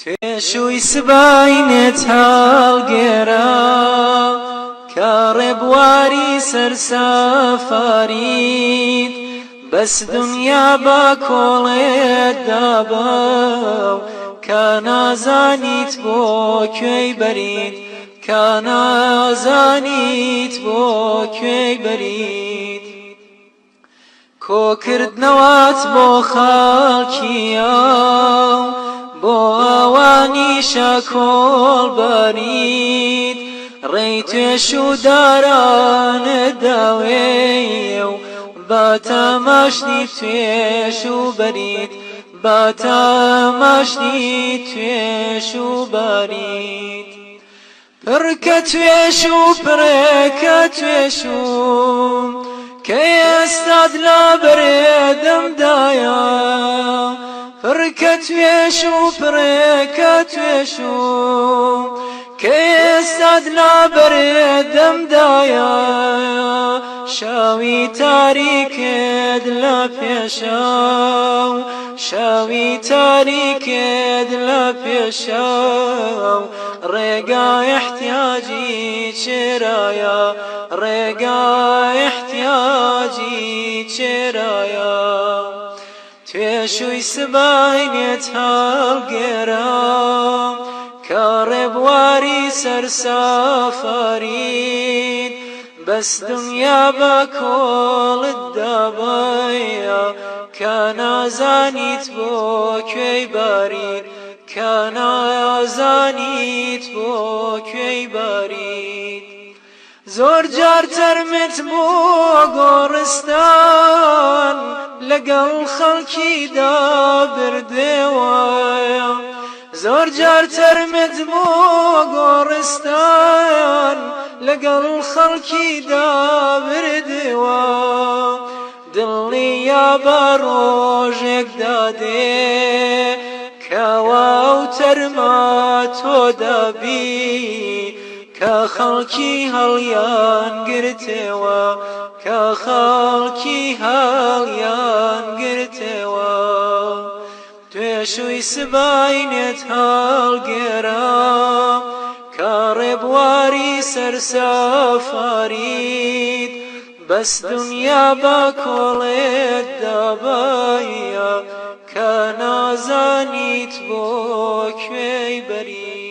تێشووی سباینێت هاڵگێرا کاڕێ بواری سەرسافارید بەس دنیا با کۆڵێت دابا کە نازانیت بۆ کوێی بەرید کە نازانیت بۆ کوێی بەرید کۆکردنەوەت بۆ خاکیە ڕیشە کۆڵبارید ڕێی توێش و دارانە داوێ و بە تەماشنی توێش و بەرید بە تەماشنی توێش و بارید پڕکە توێش و پرێکە توێش و کە ئێستاد لە بەرێ دەمدایە كت ويشو بريكت ويشو كيس عدنا بريدم دايا شاوي تاريك دلا بيشاو شاوي تاريك دلا بيشاو ريقا احتياجي شرايا ريقا احتياجي شرايا پێشووی سباینێت هەڵگێرام کە ڕێبواری سەرسافەرین بەس دنیا بە کۆڵت دابایە کە نازانیت بۆ کوێی بارین کە نازانیت بۆ کوێی بارین زۆر جار تەرمت بۆ گۆڕستان لەگەڵ خەڵکیدا بردێوە زۆر جار تەرمت بۆ گۆڕستان لەگەڵ خەڵکیدا بردێوە دڵی یا بە ڕۆژێک دادێ کەوا و تەرما تۆ دەبی کە خەڵکی هەڵیان گرتێوە کە خەڵکی هەڵیان گرتەوە توێشوی سبینێت هەڵگێرا کە ڕێبواری سەرسەفارید بەس دنیا بە کۆڵێت دابایە کە نازانیت بۆ کوێی بەری